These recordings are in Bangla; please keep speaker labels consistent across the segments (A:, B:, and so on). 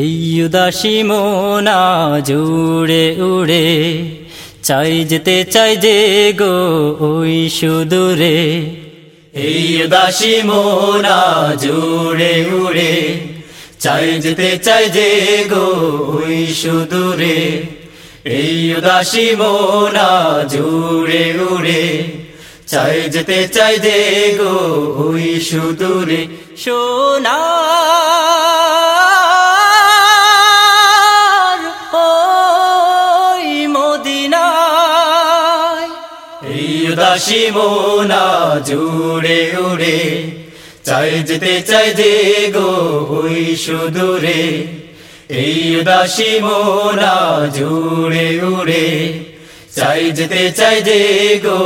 A: এই উদাসী মোনা জুড়ে উড়ে চাই যেতে চাই যে গো ওই সুদূরে। এই উদাসী মোনা জুড়ে উড়ে চাই যেতে চাই যে গো ওই সুদূরে। এই উদাসী মোনা জুড়ে উড়ে। চাই যেতে চাই যে গো ওই সুদূরে। সোনা উদাসী মোনা জুড়ে উড়ে। চাই যেতে চাই যে গো ওই সুদূরে। এই উদাসী মোনা জুড়ে উড়ে। চাই যেতে চাই যে গো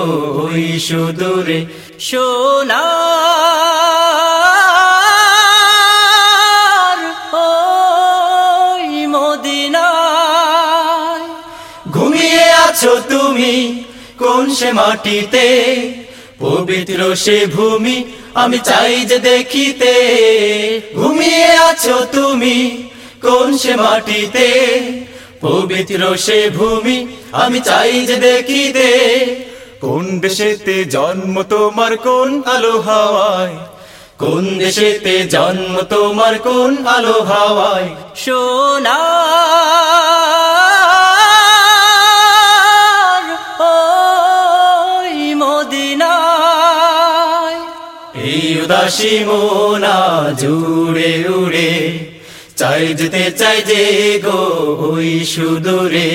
A: ওই সুদূরে। সোনা ঘুমিয়ে আছো তুমি কোন সে মাটিতে? পবিত্র সে ভূমি, আমি চাই যে দেখিতে। ঘুমিয়ে আছো তুমি কোন সে মাটিতে? পবিত্র সে ভূমি, আমি চাই যে দেখিতে।
B: কোন দেশেতে জন্ম তোমার কোন আলো হাওয়ায়?
A: কোন দেশেতে জন্ম তোমার কোন আলো হাওয়ায়? সোনা উদাসী মোনা জুড়ে উড়ে, চাই যেতে চাই যে গো ওই সুদূরে।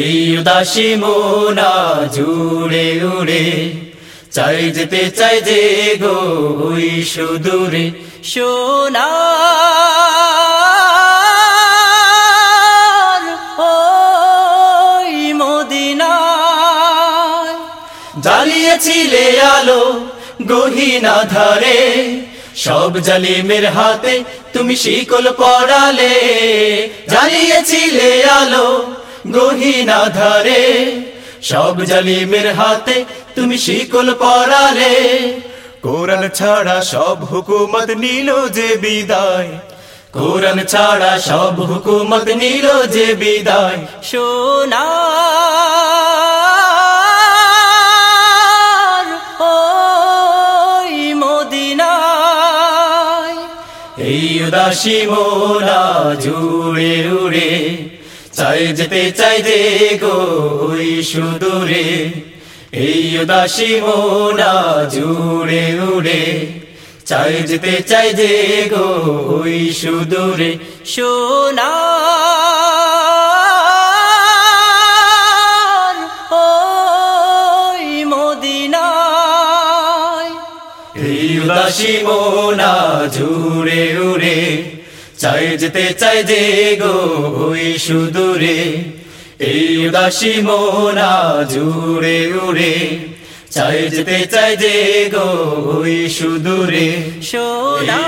A: এই উদাসী মোনা জুড়ে উড়ে, চাই যেতে চাই যে গো ওই সুদূরে। সোনা জ্বালিয়েছিলে আলো গহিনা ধারে। সব জালিমের হাতে তুমি শিকল পড়ালে জ্বালিয়েছিলে আলো গহিনা ধারে। সব জালিমের হাতে তুমি শিকল পড়ালে
B: কোরআন ছাড়া সব হুকুমত নিল যে বিদায়।
A: কোরআন ছাড়া সব হুকুমত নিল যে বিদায়। সোনা এই উদাসী মোনা জুড়ে উড়ে, চাই যেতে চাই যে গো ওই সুদূরে। এই উদাসী মোরা জুড়ে উড়ে, চাই যেতে চাই যে গো ওই সুদূরে। সোনা এই উদাসী মোনা ঝুরে উড়ে চাই যেতে চাই যে গো ওই সুদূরে। এই উদাসী মোনা ঝুরে উড়ে চাই যেতে চাই যে গো ওই সুদূরে। সোনা